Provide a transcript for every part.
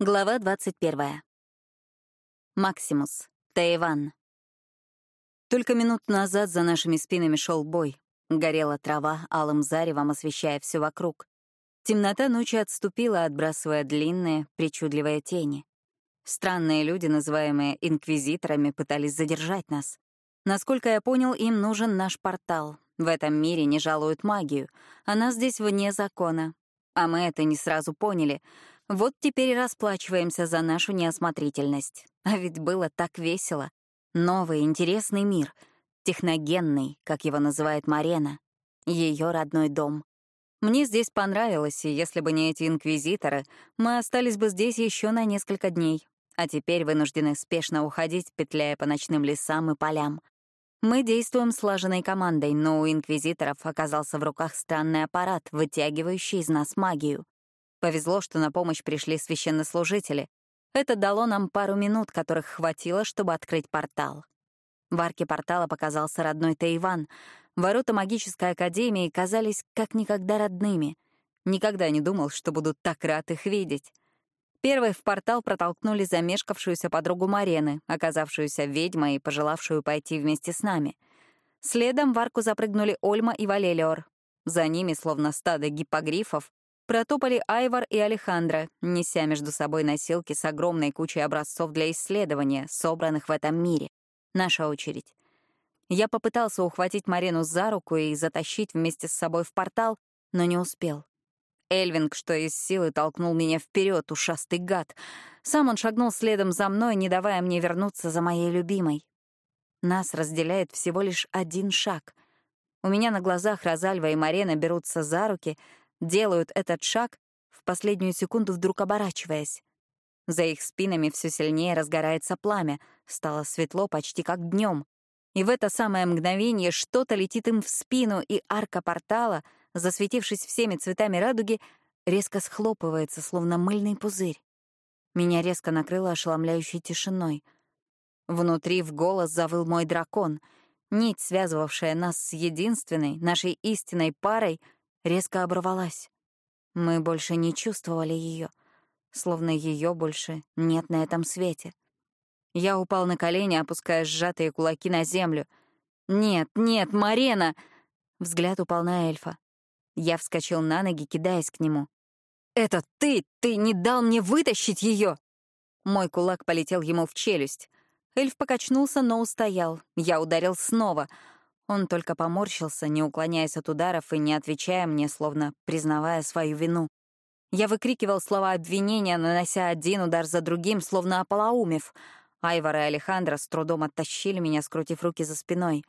Глава 21. Максимус. Тайван. Только минут назад за нашими спинами шел бой. Горела трава, алым заревом освещая все вокруг. Темнота ночи отступила, отбрасывая длинные, причудливые тени. Странные люди, называемые инквизиторами, пытались задержать нас. Насколько я понял, им нужен наш портал. В этом мире не жалуют магию. Она здесь вне закона. А мы это не сразу поняли — вот теперь и расплачиваемся за нашу неосмотрительность. А ведь было так весело. Новый, интересный мир. Техногенный, как его называет Марена. Ее родной дом. Мне здесь понравилось, и если бы не эти инквизиторы, мы остались бы здесь еще на несколько дней. А теперь вынуждены спешно уходить, петляя по ночным лесам и полям. Мы действуем слаженной командой, но у инквизиторов оказался в руках странный аппарат, вытягивающий из нас магию. Повезло, что на помощь пришли священнослужители. Это дало нам пару минут, которых хватило, чтобы открыть портал. В арке портала показался родной Тайван. Ворота магической академии казались как никогда родными. Никогда не думал, что буду так рад их видеть. Первой в портал протолкнули замешкавшуюся подругу Марены, оказавшуюся ведьмой и пожелавшую пойти вместе с нами. Следом в арку запрыгнули Ольма и Валелиор. За ними, словно стадо гиппогрифов, Протопали Айвар и Алехандро, неся между собой носилки с огромной кучей образцов для исследования, собранных в этом мире. Наша очередь. Я попытался ухватить Марину за руку и затащить вместе с собой в портал, но не успел. Эльвинг, что из силы, толкнул меня вперед, ушастый гад. Сам он шагнул следом за мной, не давая мне вернуться за моей любимой. Нас разделяет всего лишь один шаг. У меня на глазах Розальва и Марена берутся за руки — делают этот шаг, в последнюю секунду вдруг оборачиваясь. За их спинами все сильнее разгорается пламя, стало светло почти как днем. И в это самое мгновение что-то летит им в спину, и арка портала, засветившись всеми цветами радуги, резко схлопывается, словно мыльный пузырь. Меня резко накрыло ошеломляющей тишиной. Внутри в голос завыл мой дракон. Нить, связывавшая нас с единственной, нашей истинной парой — резко оборвалась. Мы больше не чувствовали ее, словно ее больше нет на этом свете. Я упал на колени, опуская сжатые кулаки на землю. «Нет, нет, Марена!» Взгляд упал на эльфа. Я вскочил на ноги, кидаясь к нему. «Это ты! Ты не дал мне вытащить ее!» Мой кулак полетел ему в челюсть. Эльф покачнулся, но устоял. Я ударил снова — он только поморщился, не уклоняясь от ударов и не отвечая мне, словно признавая свою вину. Я выкрикивал слова обвинения, нанося один удар за другим, словно ополоумев. Айвар и Алехандро с трудом оттащили меня, скрутив руки за спиной.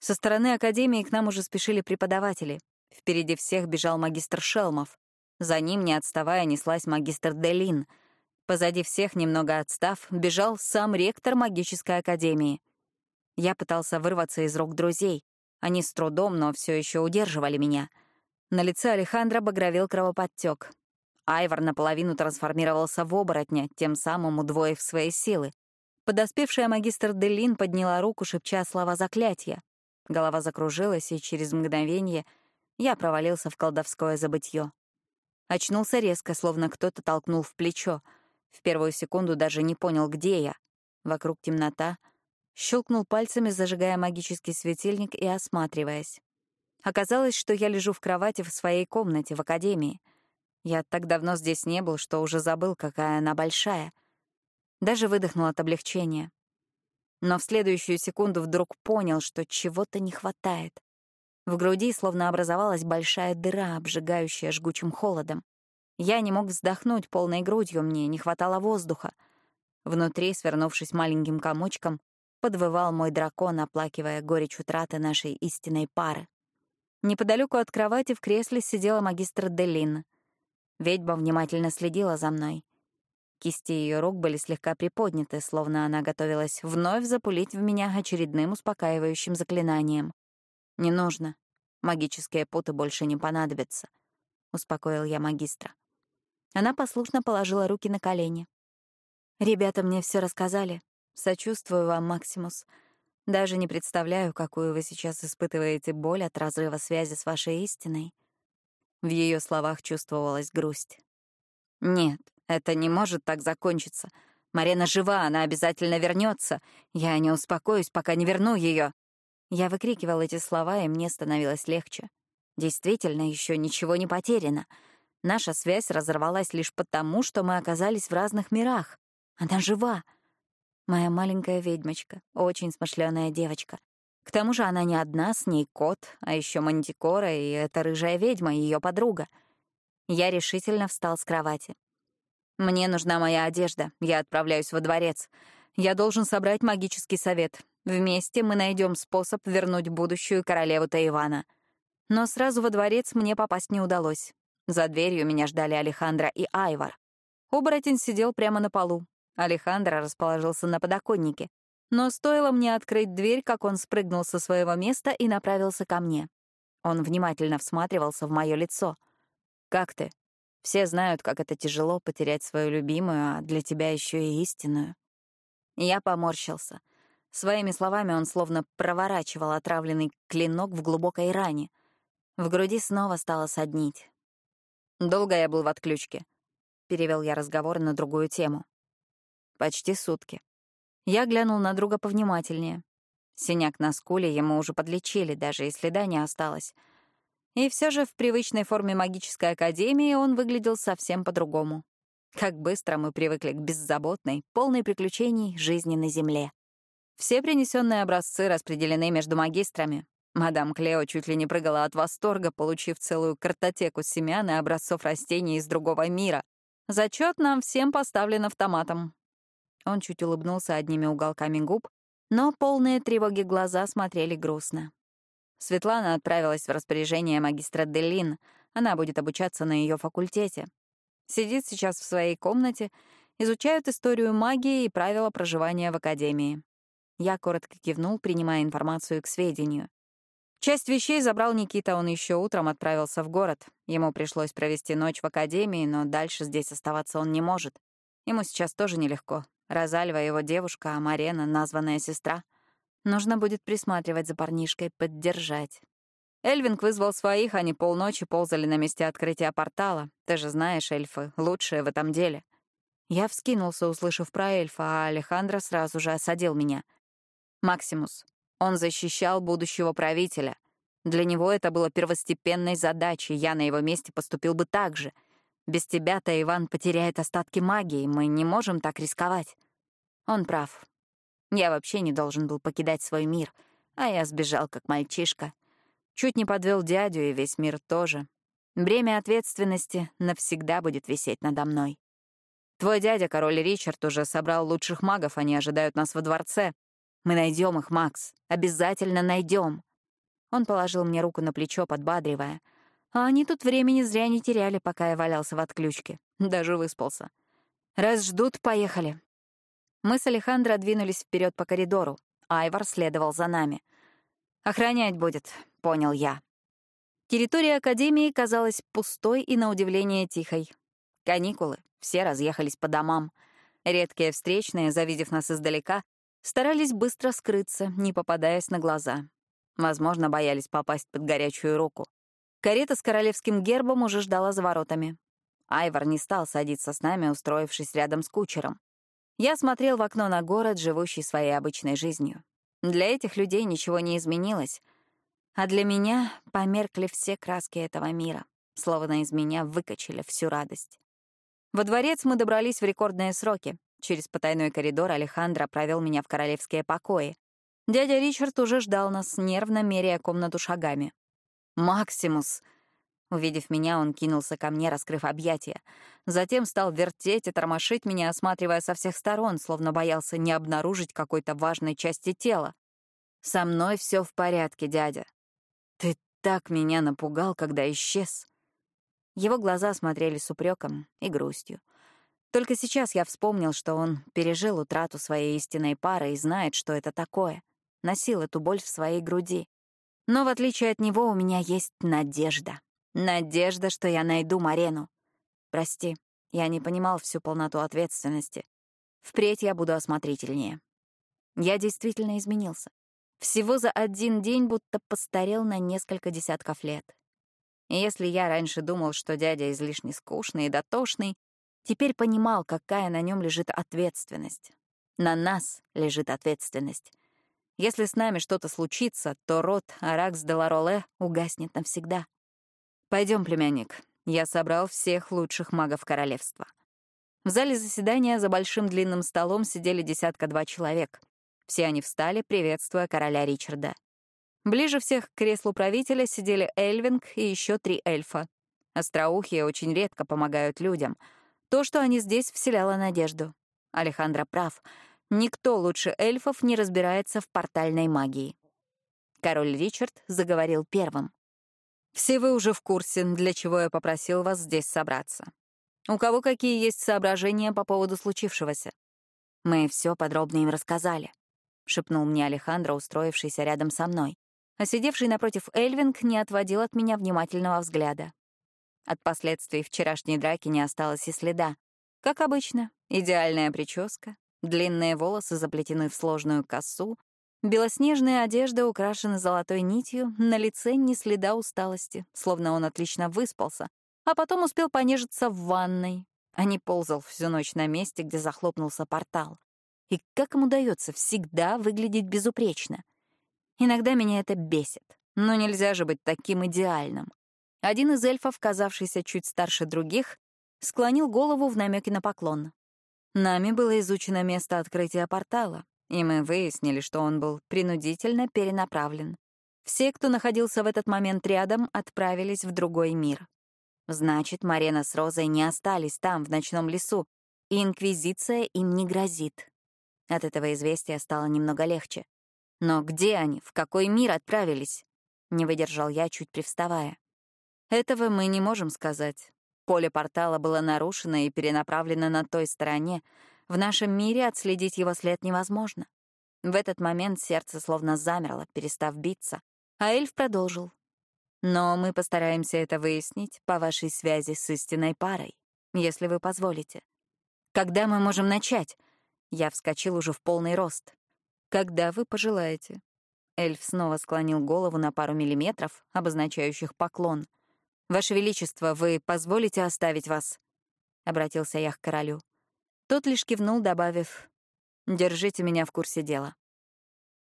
Со стороны Академии к нам уже спешили преподаватели. Впереди всех бежал магистр Шелмов. За ним, не отставая, неслась магистр Делин. Позади всех, немного отстав, бежал сам ректор магической академии. Я пытался вырваться из рук друзей. Они с трудом, но все еще удерживали меня. На лице Алехандра багровел кровоподтек. Айвар наполовину трансформировался в оборотня, тем самым удвоив свои силы. Подоспевшая магистр Делин подняла руку, шепча слова заклятия. Голова закружилась, и через мгновение я провалился в колдовское забытье. Очнулся резко, словно кто-то толкнул в плечо. В первую секунду даже не понял, где я. Вокруг темнота — Щелкнул пальцами, зажигая магический светильник и осматриваясь. Оказалось, что я лежу в кровати в своей комнате в академии. Я так давно здесь не был, что уже забыл, какая она большая. Даже выдохнул от облегчения. Но в следующую секунду вдруг понял, что чего-то не хватает. В груди словно образовалась большая дыра, обжигающая жгучим холодом. Я не мог вздохнуть полной грудью, мне не хватало воздуха. Внутри, свернувшись маленьким комочком, подвывал мой дракон, оплакивая горечь утраты нашей истинной пары. Неподалеку от кровати в кресле сидела магистр Делин. Ведьма внимательно следила за мной. Кисти ее рук были слегка приподняты, словно она готовилась вновь запулить в меня очередным успокаивающим заклинанием. «Не нужно. Магические путы больше не понадобятся», — успокоил я магистра. Она послушно положила руки на колени. «Ребята мне все рассказали. Сочувствую вам, Максимус. Даже не представляю, какую вы сейчас испытываете боль от разрыва связи с вашей истиной. В ее словах чувствовалась грусть. Нет, Это не может так закончиться. Марена жива, она обязательно вернется. Я не успокоюсь, пока не верну ее. Я выкрикивал эти слова, и мне становилось легче. Действительно, еще ничего не потеряно. Наша связь разорвалась лишь потому, что мы оказались в разных мирах. Она жива. Моя маленькая ведьмочка, очень смышленая девочка. К тому же она не одна, с ней кот, а еще мантикора, и эта рыжая ведьма, ее подруга. Я решительно встал с кровати. «Мне нужна моя одежда. Я отправляюсь во дворец. Я должен собрать магический совет. Вместе мы найдем способ вернуть будущую королеву Таивана». Но сразу во дворец мне попасть не удалось. За дверью меня ждали Алехандро и Айвар. Оборотень сидел прямо на полу. Алехандро расположился на подоконнике. Но стоило мне открыть дверь, как он спрыгнул со своего места и направился ко мне. Он внимательно всматривался в мое лицо. «Как ты?» Все знают, как это тяжело потерять свою любимую, а для тебя еще и истинную. Я поморщился. Своими словами он словно проворачивал отравленный клинок в глубокой ране. В груди снова стало соднить. «Долго я был в отключке?» — перевел я разговор на другую тему. «Почти сутки». Я глянул на друга повнимательнее. Синяк на скуле ему уже подлечили, даже и следа не осталось — и все же в привычной форме магической академии он выглядел совсем по-другому. Как быстро мы привыкли к беззаботной, полной приключений жизни на Земле. Все принесенные образцы распределены между магистрами. Мадам Клео чуть ли не прыгала от восторга, получив целую картотеку семян и образцов растений из другого мира. Зачет нам всем поставлен автоматом. Он чуть улыбнулся одними уголками губ, но полные тревоги глаза смотрели грустно. Светлана отправилась в распоряжение магистра Делин. Она будет обучаться на ее факультете. Сидит сейчас в своей комнате, изучают историю магии и правила проживания в академии. Я коротко кивнул, принимая информацию к сведению. Часть вещей забрал Никита, он еще утром отправился в город. Ему пришлось провести ночь в академии, но дальше здесь оставаться он не может. Ему сейчас тоже нелегко. Розальва — его девушка, а Марена — названная сестра — Нужно будет присматривать за парнишкой, поддержать. Эльвинг вызвал своих, они полночи ползали на месте открытия портала. Ты же знаешь, эльфы, лучшие в этом деле. Я вскинулся, услышав про эльфа, а Алехандро сразу же осадил меня. «Максимус, он защищал будущего правителя. Для него это было первостепенной задачей, я на его месте поступил бы так же. Без тебя-то Иван потеряет остатки магии, мы не можем так рисковать». Он прав, я вообще не должен был покидать свой мир, а я сбежал как мальчишка. Чуть не подвел дядю, и весь мир тоже. Бремя ответственности навсегда будет висеть надо мной. Твой дядя, король Ричард, уже собрал лучших магов, они ожидают нас во дворце. Мы найдем их, Макс, обязательно найдем. Он положил мне руку на плечо, подбадривая. А они тут времени зря не теряли, пока я валялся в отключке. Даже выспался. Раз ждут, поехали. Мы с Алехандро двинулись вперед по коридору. Айвар следовал за нами. «Охранять будет», — понял я. Территория Академии казалась пустой и, на удивление, тихой. Каникулы, все разъехались по домам. Редкие встречные, завидев нас издалека, старались быстро скрыться, не попадаясь на глаза. Возможно, боялись попасть под горячую руку. Карета с королевским гербом уже ждала за воротами. Айвар не стал садиться с нами, устроившись рядом с кучером. Я смотрел в окно на город, живущий своей обычной жизнью. Для этих людей ничего не изменилось, а для меня померкли все краски этого мира, словно из меня выкачали всю радость. Во дворец мы добрались в рекордные сроки. Через потайной коридор Алехандро провел меня в королевские покои. Дядя Ричард уже ждал нас, нервно меряя комнату шагами. «Максимус!» Увидев меня, он кинулся ко мне, раскрыв объятия. Затем стал вертеть и тормошить меня, осматривая со всех сторон, словно боялся не обнаружить какой-то важной части тела. «Со мной все в порядке, дядя. Ты так меня напугал, когда исчез». Его глаза смотрели с упреком и грустью. Только сейчас я вспомнил, что он пережил утрату своей истинной пары и знает, что это такое. Носил эту боль в своей груди. Но в отличие от него у меня есть надежда. Надежда, что я найду Марену. Прости, я не понимал всю полноту ответственности. Впредь я буду осмотрительнее. Я действительно изменился. Всего за один день будто постарел на несколько десятков лет. И если я раньше думал, что дядя излишне скучный и дотошный, Теперь понимал, какая на нем лежит ответственность. На нас лежит ответственность. Если с нами что-то случится, то род Аракс де Лароле угаснет навсегда. Пойдем, племянник. Я собрал всех лучших магов королевства. В зале заседания за большим длинным столом сидели десятка-два человек. Все они встали, приветствуя короля Ричарда. Ближе всех к креслу правителя сидели Эльвинг и еще три эльфа. Остроухие очень редко помогают людям — то, что они здесь, вселяло надежду. Алехандро прав. Никто лучше эльфов не разбирается в портальной магии. Король Ричард заговорил первым. «Все вы уже в курсе, для чего я попросил вас здесь собраться. У кого какие есть соображения по поводу случившегося?» «Мы все подробно им рассказали», — шепнул мне Алехандро, устроившийся рядом со мной. А сидевший напротив Эльвинг не отводил от меня внимательного взгляда. От последствий вчерашней драки не осталось и следа. Как обычно, идеальная прическа, длинные волосы заплетены в сложную косу, белоснежная одежда украшена золотой нитью, на лице ни следа усталости, словно он отлично выспался, а потом успел понежиться в ванной, а не ползал всю ночь на месте, где захлопнулся портал. И как ему удается всегда выглядеть безупречно? Иногда меня это бесит, но нельзя же быть таким идеальным. Один из эльфов, казавшийся чуть старше других, склонил голову в намеке на поклон. Нами было изучено место открытия портала, и мы выяснили, что он был принудительно перенаправлен. Все, кто находился в этот момент рядом, отправились в другой мир. Значит, Марена с Розой не остались там, в ночном лесу, и Инквизиция им не грозит. От этого известия стало немного легче. Но где они, в какой мир отправились? Не выдержал я, чуть привставая. Этого мы не можем сказать. Поле портала было нарушено и перенаправлено на той стороне. В нашем мире отследить его след невозможно. В этот момент сердце словно замерло, перестав биться, а эльф продолжил. Но мы постараемся это выяснить по вашей связи с истинной парой, если вы позволите. Когда мы можем начать? Я вскочил уже в полный рост. Когда вы пожелаете. Эльф снова склонил голову на пару миллиметров, обозначающих поклон. «Ваше Величество, вы позволите оставить вас?» — обратился я к королю. Тот лишь кивнул, добавив, «Держите меня в курсе дела».